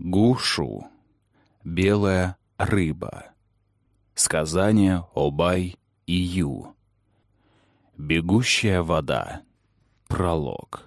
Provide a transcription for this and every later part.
Гушу. Белая рыба. Сказание Обай и Ю. Бегущая вода. Пролог.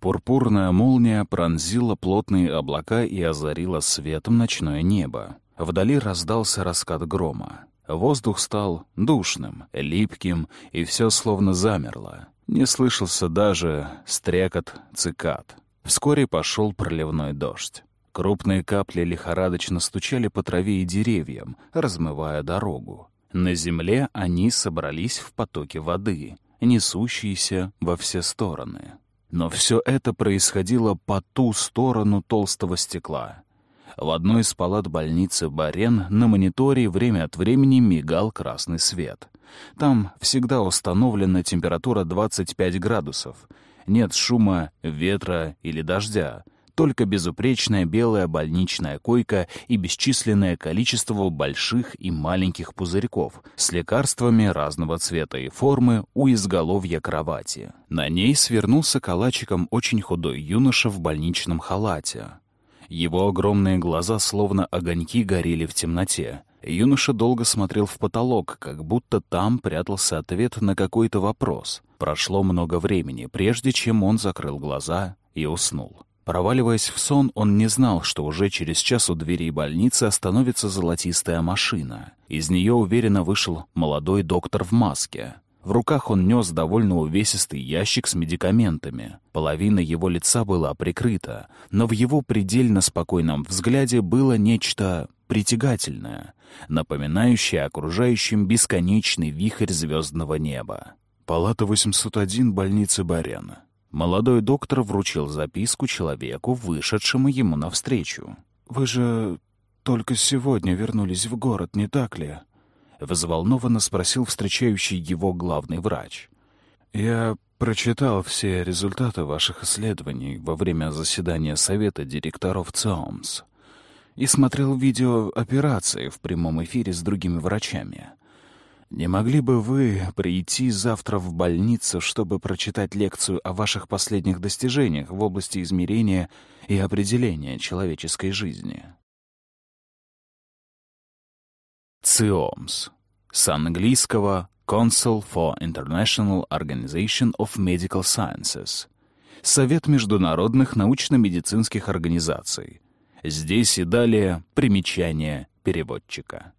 Пурпурная молния пронзила плотные облака и озарила светом ночное небо. Вдали раздался раскат грома. Воздух стал душным, липким, и все словно замерло. Не слышался даже стрекот цикад. Вскоре пошел проливной дождь. Крупные капли лихорадочно стучали по траве и деревьям, размывая дорогу. На земле они собрались в потоке воды, несущиеся во все стороны. Но все это происходило по ту сторону толстого стекла. В одной из палат больницы Барен на мониторе время от времени мигал красный свет. Там всегда установлена температура 25 градусов. Нет шума, ветра или дождя. Только безупречная белая больничная койка и бесчисленное количество больших и маленьких пузырьков с лекарствами разного цвета и формы у изголовья кровати. На ней свернулся калачиком очень худой юноша в больничном халате. Его огромные глаза, словно огоньки, горели в темноте. Юноша долго смотрел в потолок, как будто там прятался ответ на какой-то вопрос. Прошло много времени, прежде чем он закрыл глаза и уснул. Проваливаясь в сон, он не знал, что уже через час у дверей больницы остановится золотистая машина. Из нее уверенно вышел молодой доктор в маске. В руках он нес довольно увесистый ящик с медикаментами. Половина его лица была прикрыта, но в его предельно спокойном взгляде было нечто притягательное, напоминающее окружающим бесконечный вихрь звездного неба. Палата 801 больницы Барена. Молодой доктор вручил записку человеку, вышедшему ему навстречу. «Вы же только сегодня вернулись в город, не так ли?» — взволнованно спросил встречающий его главный врач. «Я прочитал все результаты ваших исследований во время заседания Совета директоров ЦИОМС и смотрел видео операции в прямом эфире с другими врачами. Не могли бы вы прийти завтра в больницу, чтобы прочитать лекцию о ваших последних достижениях в области измерения и определения человеческой жизни?» ЦИОМС. С английского Council for International Organization of Medical Sciences. Совет международных научно-медицинских организаций. Здесь и далее примечание переводчика.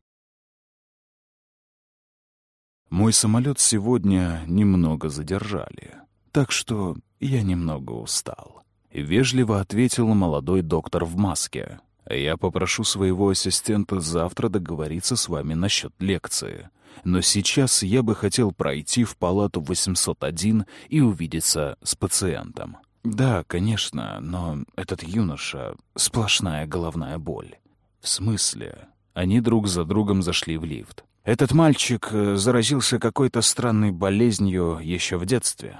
Мой самолет сегодня немного задержали, так что я немного устал. Вежливо ответил молодой доктор в маске. Я попрошу своего ассистента завтра договориться с вами насчет лекции. Но сейчас я бы хотел пройти в палату 801 и увидеться с пациентом. Да, конечно, но этот юноша — сплошная головная боль. В смысле? Они друг за другом зашли в лифт. Этот мальчик э, заразился какой-то странной болезнью еще в детстве.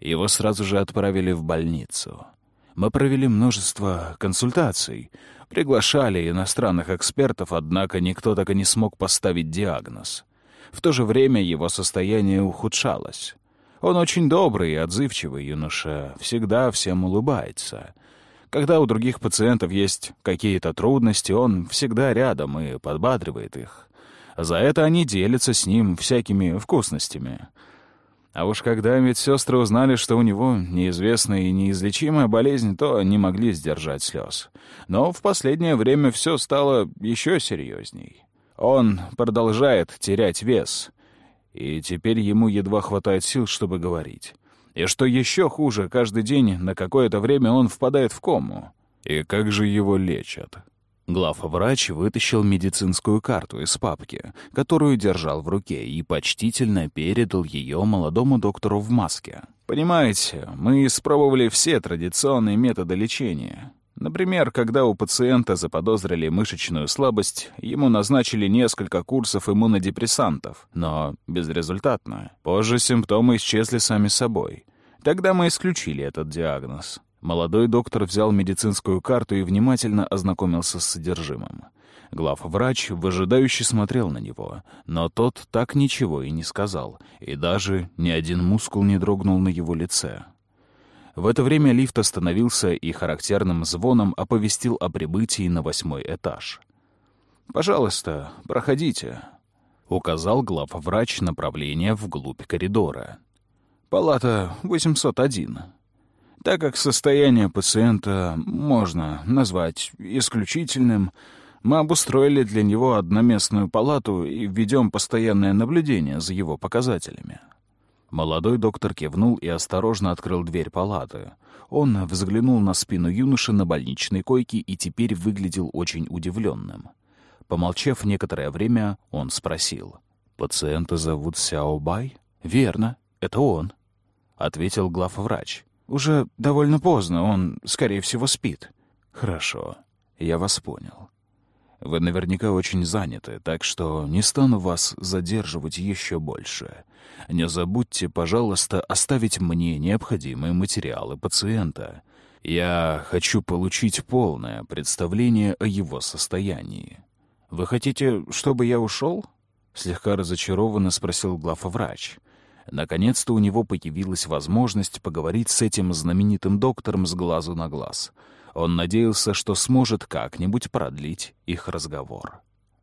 Его сразу же отправили в больницу. Мы провели множество консультаций, приглашали иностранных экспертов, однако никто так и не смог поставить диагноз. В то же время его состояние ухудшалось. Он очень добрый и отзывчивый юноша, всегда всем улыбается. Когда у других пациентов есть какие-то трудности, он всегда рядом и подбадривает их. За это они делятся с ним всякими вкусностями — а уж когда медсестры узнали, что у него неизвестная и неизлечимая болезнь, то не могли сдержать слез. Но в последнее время все стало еще серьезней. Он продолжает терять вес, и теперь ему едва хватает сил, чтобы говорить. И что еще хуже, каждый день на какое-то время он впадает в кому. И как же его лечат? Главврач вытащил медицинскую карту из папки, которую держал в руке, и почтительно передал ее молодому доктору в маске. «Понимаете, мы испробовали все традиционные методы лечения. Например, когда у пациента заподозрили мышечную слабость, ему назначили несколько курсов иммунодепрессантов, но безрезультатно. Позже симптомы исчезли сами собой. Тогда мы исключили этот диагноз. Молодой доктор взял медицинскую карту и внимательно ознакомился с содержимым. Главврач выжидающе смотрел на него, но тот так ничего и не сказал, и даже ни один мускул не дрогнул на его лице. В это время лифт остановился и характерным звоном оповестил о прибытии на восьмой этаж. «Пожалуйста, проходите», — указал главврач направление вглубь коридора. «Палата 801. Так как состояние пациента можно назвать исключительным, мы обустроили для него одноместную палату и ведем постоянное наблюдение за его показателями». Молодой доктор кивнул и осторожно открыл дверь палаты. Он взглянул на спину юноши на больничной койке и теперь выглядел очень удивленным. Помолчав некоторое время, он спросил. «Пациента зовут Сяо Бай?» «Верно, это он», — ответил главврач. «Уже довольно поздно, он, скорее всего, спит». «Хорошо, я вас понял. Вы наверняка очень заняты, так что не стану вас задерживать еще больше. Не забудьте, пожалуйста, оставить мне необходимые материалы пациента. Я хочу получить полное представление о его состоянии. «Вы хотите, чтобы я ушел?» — слегка разочарованно спросил главврач. Наконец-то у него появилась возможность поговорить с этим знаменитым доктором с глазу на глаз — он надеялся, что сможет как-нибудь продлить их разговор.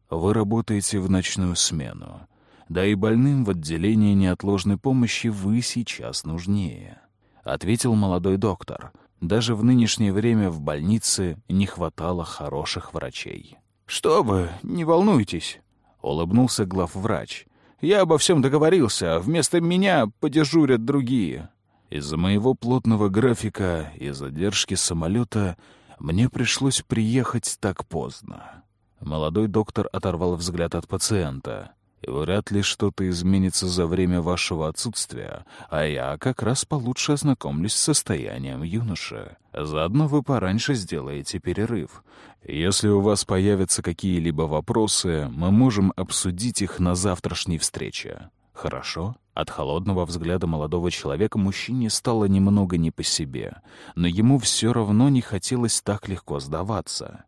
«Вы работаете в ночную смену. Да и больным в отделении неотложной помощи вы сейчас нужнее», — ответил молодой доктор. Даже в нынешнее время в больнице не хватало хороших врачей. «Что вы, не волнуйтесь», — улыбнулся главврач. «Я обо всем договорился, а вместо меня подежурят другие». Из-за моего плотного графика и задержки самолета мне пришлось приехать так поздно. Молодой доктор оторвал взгляд от пациента. Вряд ли что-то изменится за время вашего отсутствия, а я как раз получше ознакомлюсь с состоянием юноши. Заодно вы пораньше сделаете перерыв. Если у вас появятся какие-либо вопросы, мы можем обсудить их на завтрашней встрече. Хорошо? От холодного взгляда молодого человека мужчине стало немного не по себе, но ему все равно не хотелось так легко сдаваться.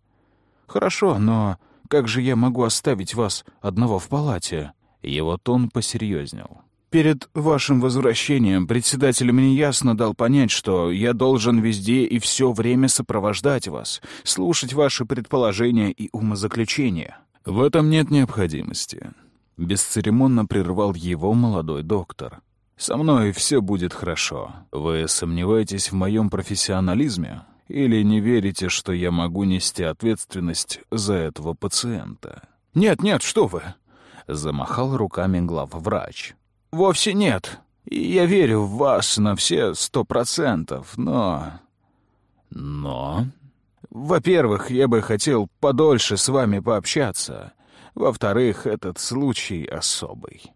«Хорошо, но как же я могу оставить вас одного в палате?» Его тон посерьезнел. «Перед вашим возвращением председатель мне ясно дал понять, что я должен везде и все время сопровождать вас, слушать ваши предположения и умозаключения». «В этом нет необходимости. Бесцеремонно прервал его молодой доктор. «Со мной все будет хорошо. Вы сомневаетесь в моем профессионализме? Или не верите, что я могу нести ответственность за этого пациента?» «Нет, нет, что вы!» — замахал руками главврач. «Вовсе нет. Я верю в вас на все сто процентов, но...» «Но...» «Во-первых, я бы хотел подольше с вами пообщаться. Во-вторых, этот случай особый.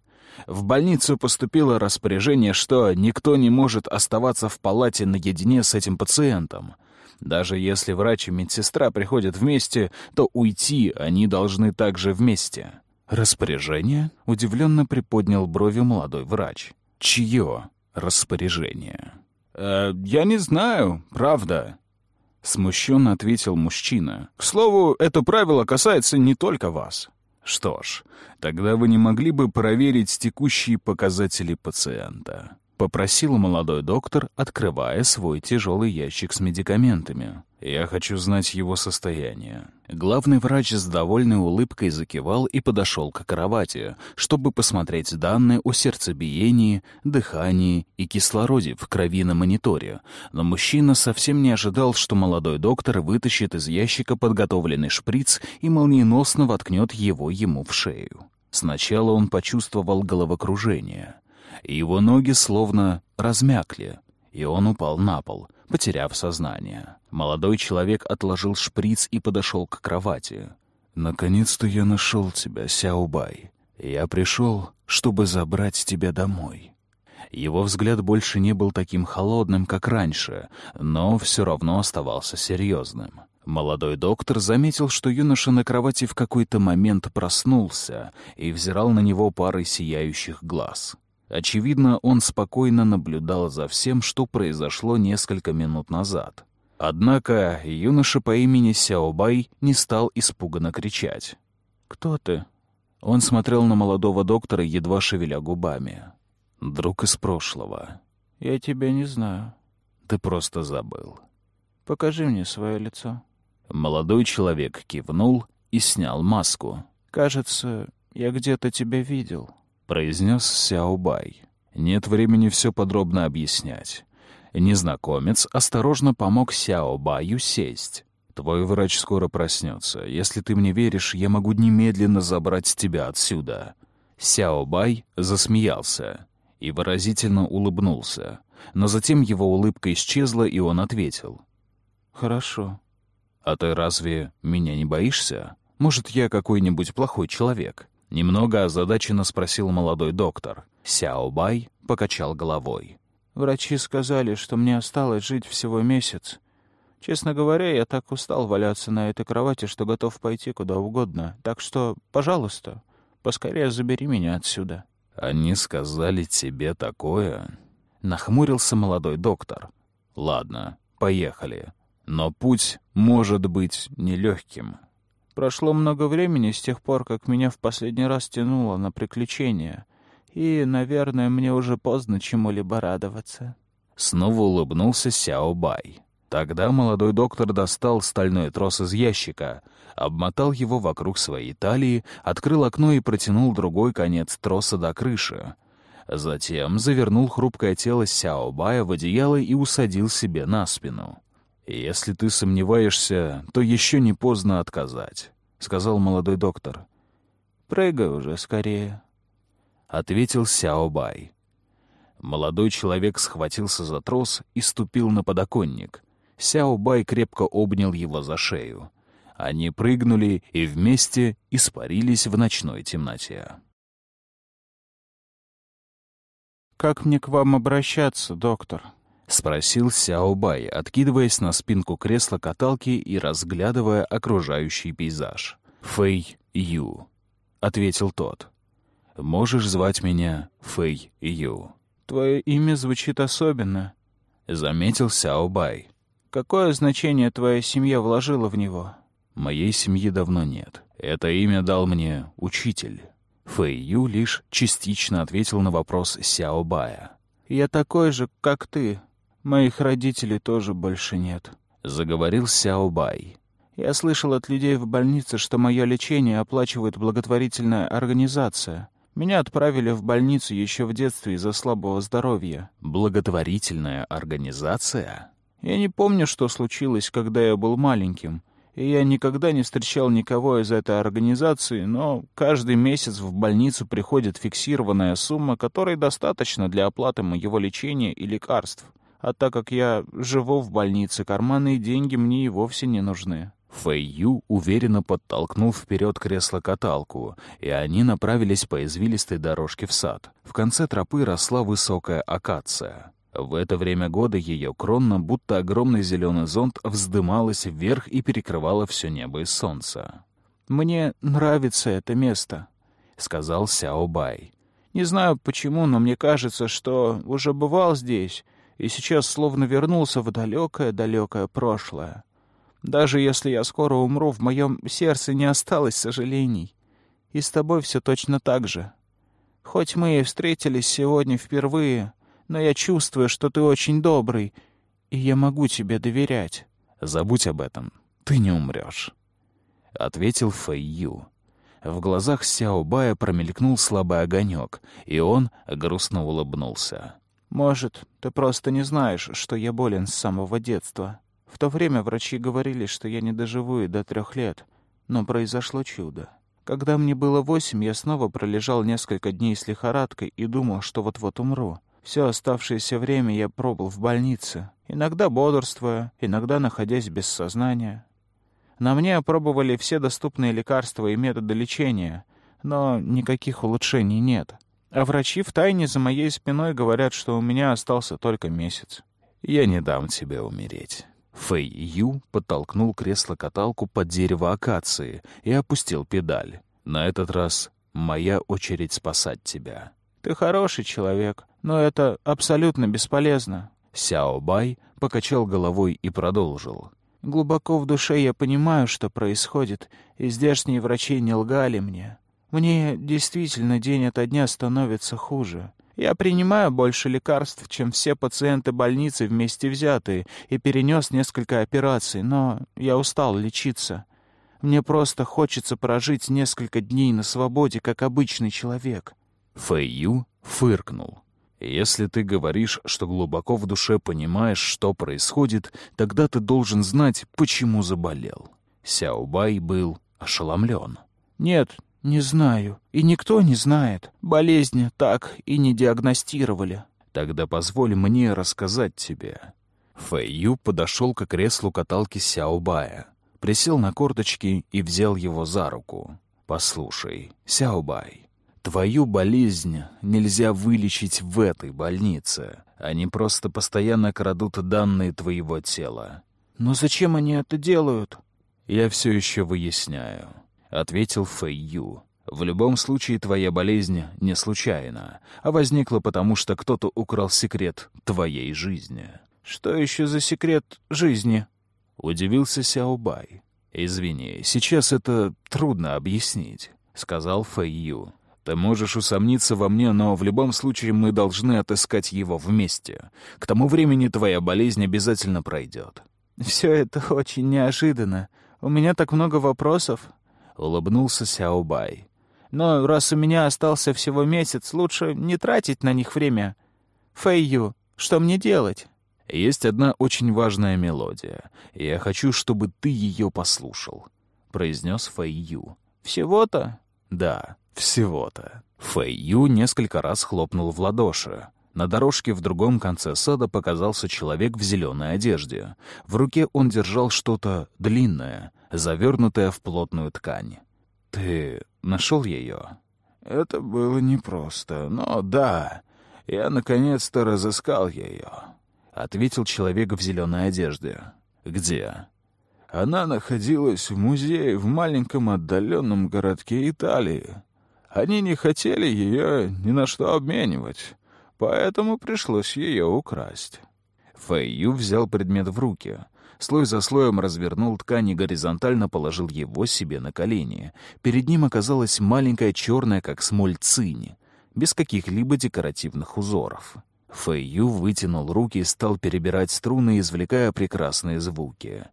В больницу поступило распоряжение, что никто не может оставаться в палате наедине с этим пациентом. Даже если врач и медсестра приходят вместе, то уйти они должны также вместе. «Распоряжение?» — удивленно приподнял брови молодой врач. «Чье распоряжение?» «Э, «Я не знаю, правда», — смущенно ответил мужчина. «К слову, это правило касается не только вас». Что ж, тогда вы не могли бы проверить текущие показатели пациента? Попросил молодой доктор, открывая свой тяжелый ящик с медикаментами. «Я хочу знать его состояние». Главный врач с довольной улыбкой закивал и подошел к кровати, чтобы посмотреть данные о сердцебиении, дыхании и кислороде в крови на мониторе. Но мужчина совсем не ожидал, что молодой доктор вытащит из ящика подготовленный шприц и молниеносно воткнет его ему в шею. Сначала он почувствовал головокружение. Его ноги словно размякли, и он упал на пол, потеряв сознание. Молодой человек отложил шприц и подошел к кровати. «Наконец-то я нашел тебя, Сяобай. Я пришел, чтобы забрать тебя домой». Его взгляд больше не был таким холодным, как раньше, но все равно оставался серьезным. Молодой доктор заметил, что юноша на кровати в какой-то момент проснулся и взирал на него парой сияющих глаз. Очевидно, он спокойно наблюдал за всем, что произошло несколько минут назад. Однако юноша по имени Сяобай не стал испуганно кричать. «Кто ты?» Он смотрел на молодого доктора, едва шевеля губами. «Друг из прошлого». «Я тебя не знаю». Ты просто забыл. Покажи мне свое лицо. Молодой человек кивнул и снял маску. Кажется, я где-то тебя видел, произнес Сяобай. Нет времени все подробно объяснять. Незнакомец осторожно помог Сяобаю сесть. Твой врач скоро проснется. Если ты мне веришь, я могу немедленно забрать тебя отсюда. Сяобай засмеялся и выразительно улыбнулся. Но затем его улыбка исчезла, и он ответил. «Хорошо». «А ты разве меня не боишься? Может, я какой-нибудь плохой человек?» Немного озадаченно спросил молодой доктор. Сяобай покачал головой. «Врачи сказали, что мне осталось жить всего месяц. Честно говоря, я так устал валяться на этой кровати, что готов пойти куда угодно. Так что, пожалуйста, поскорее забери меня отсюда». «Они сказали тебе такое?» Нахмурился молодой доктор. «Ладно, поехали. Но путь может быть нелегким». Прошло много времени с тех пор, как меня в последний раз тянуло на приключения. И, наверное, мне уже поздно чему-либо радоваться. Снова улыбнулся Сяо Бай. Тогда молодой доктор достал стальной трос из ящика, обмотал его вокруг своей талии, открыл окно и протянул другой конец троса до крыши. Затем завернул хрупкое тело Сяо Бая в одеяло и усадил себе на спину. «Если ты сомневаешься, то еще не поздно отказать», — сказал молодой доктор. «Прыгай уже скорее», — ответил Сяо Бай. Молодой человек схватился за трос и ступил на подоконник. Сяо Бай крепко обнял его за шею. Они прыгнули и вместе испарились в ночной темноте. «Как мне к вам обращаться, доктор?» — спросил Сяо Бай, откидываясь на спинку кресла-каталки и разглядывая окружающий пейзаж. «Фэй Ю», — ответил тот. «Можешь звать меня Фэй Ю». «Твое имя звучит особенно», — заметил Сяо Бай. Какое значение твоя семья вложила в него? Моей семьи давно нет. Это имя дал мне учитель. Фэй Ю лишь частично ответил на вопрос Сяо Бая. «Я такой же, как ты. Моих родителей тоже больше нет», — заговорил Сяо Бай. «Я слышал от людей в больнице, что мое лечение оплачивает благотворительная организация. Меня отправили в больницу еще в детстве из-за слабого здоровья». «Благотворительная организация?» Я не помню, что случилось, когда я был маленьким, и я никогда не встречал никого из этой организации, но каждый месяц в больницу приходит фиксированная сумма, которой достаточно для оплаты моего лечения и лекарств. А так как я живу в больнице, карманные деньги мне и вовсе не нужны. Фэй Ю уверенно подтолкнул вперед кресло-каталку, и они направились по извилистой дорожке в сад. В конце тропы росла высокая акация. В это время года ее кронно, будто огромный зеленый зонт, вздымалась вверх и перекрывала все небо и солнце. «Мне нравится это место», — сказал Сяо Бай. «Не знаю почему, но мне кажется, что уже бывал здесь, и сейчас словно вернулся в далекое-далекое прошлое. Даже если я скоро умру, в моем сердце не осталось сожалений. И с тобой все точно так же. Хоть мы и встретились сегодня впервые, но я чувствую, что ты очень добрый, и я могу тебе доверять». «Забудь об этом. Ты не умрешь», — ответил Фэй Ю. В глазах Сяо Бая промелькнул слабый огонек, и он грустно улыбнулся. «Может, ты просто не знаешь, что я болен с самого детства. В то время врачи говорили, что я не доживу и до трех лет, но произошло чудо. Когда мне было восемь, я снова пролежал несколько дней с лихорадкой и думал, что вот-вот умру. Все оставшееся время я пробыл в больнице, иногда бодрствуя, иногда находясь без сознания. На мне опробовали все доступные лекарства и методы лечения, но никаких улучшений нет. А врачи втайне за моей спиной говорят, что у меня остался только месяц. «Я не дам тебе умереть». Фэй Ю подтолкнул кресло-каталку под дерево акации и опустил педаль. «На этот раз моя очередь спасать тебя». «Ты хороший человек, но это абсолютно бесполезно». Сяо Бай покачал головой и продолжил. «Глубоко в душе я понимаю, что происходит, и здешние врачи не лгали мне. Мне действительно день ото дня становится хуже. Я принимаю больше лекарств, чем все пациенты больницы вместе взятые, и перенес несколько операций, но я устал лечиться. Мне просто хочется прожить несколько дней на свободе, как обычный человек». Фэйю фыркнул. «Если ты говоришь, что глубоко в душе понимаешь, что происходит, тогда ты должен знать, почему заболел». Сяобай был ошеломлен. «Нет, не знаю. И никто не знает. Болезнь так и не диагностировали». «Тогда позволь мне рассказать тебе». Фэйю подошел к креслу каталки Сяобая, присел на корточки и взял его за руку. «Послушай, Сяобай, твою болезнь нельзя вылечить в этой больнице. Они просто постоянно крадут данные твоего тела». «Но зачем они это делают?» «Я все еще выясняю», — ответил Фэй Ю. «В любом случае твоя болезнь не случайна, а возникла потому, что кто-то украл секрет твоей жизни». «Что еще за секрет жизни?» — удивился Сяобай. «Извини, сейчас это трудно объяснить», — сказал Фэй Ю. «Ты можешь усомниться во мне, но в любом случае мы должны отыскать его вместе. К тому времени твоя болезнь обязательно пройдет». «Все это очень неожиданно. У меня так много вопросов», — улыбнулся Сяобай. «Но раз у меня остался всего месяц, лучше не тратить на них время. Фэйю, что мне делать?» «Есть одна очень важная мелодия, и я хочу, чтобы ты ее послушал», — произнес Фэйю. «Всего-то?» «Да, всего-то». Фэйю несколько раз хлопнул в ладоши. На дорожке в другом конце сада показался человек в зеленой одежде. В руке он держал что-то длинное, завернутое в плотную ткань. «Ты нашел ее?» «Это было непросто, но да, я наконец-то разыскал ее», — ответил человек в зеленой одежде. «Где?» Она находилась в музее в маленьком отдаленном городке Италии. Они не хотели ее ни на что обменивать поэтому пришлось ее украсть. Фэйю взял предмет в руки. Слой за слоем развернул ткань и горизонтально положил его себе на колени. Перед ним оказалась маленькая черная, как смоль, цинь, без каких-либо декоративных узоров. Фэйю вытянул руки и стал перебирать струны, извлекая прекрасные звуки.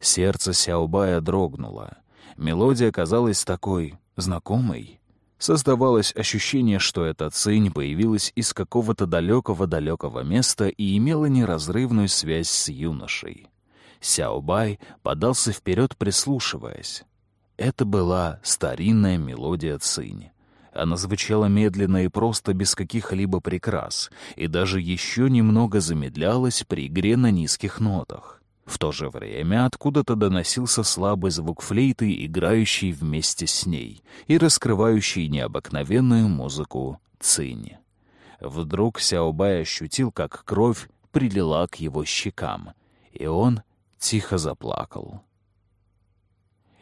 Сердце Сяобая дрогнуло. Мелодия казалась такой знакомой. Создавалось ощущение, что эта цинь появилась из какого-то далекого-далекого места и имела неразрывную связь с юношей. Сяобай подался вперед, прислушиваясь. Это была старинная мелодия цинь. Она звучала медленно и просто, без каких-либо прикрас, и даже еще немного замедлялась при игре на низких нотах. В то же время откуда-то доносился слабый звук флейты, играющий вместе с ней и раскрывающий необыкновенную музыку цинь. Вдруг Сяобай ощутил, как кровь прилила к его щекам, и он тихо заплакал.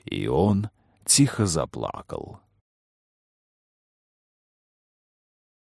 И он тихо заплакал.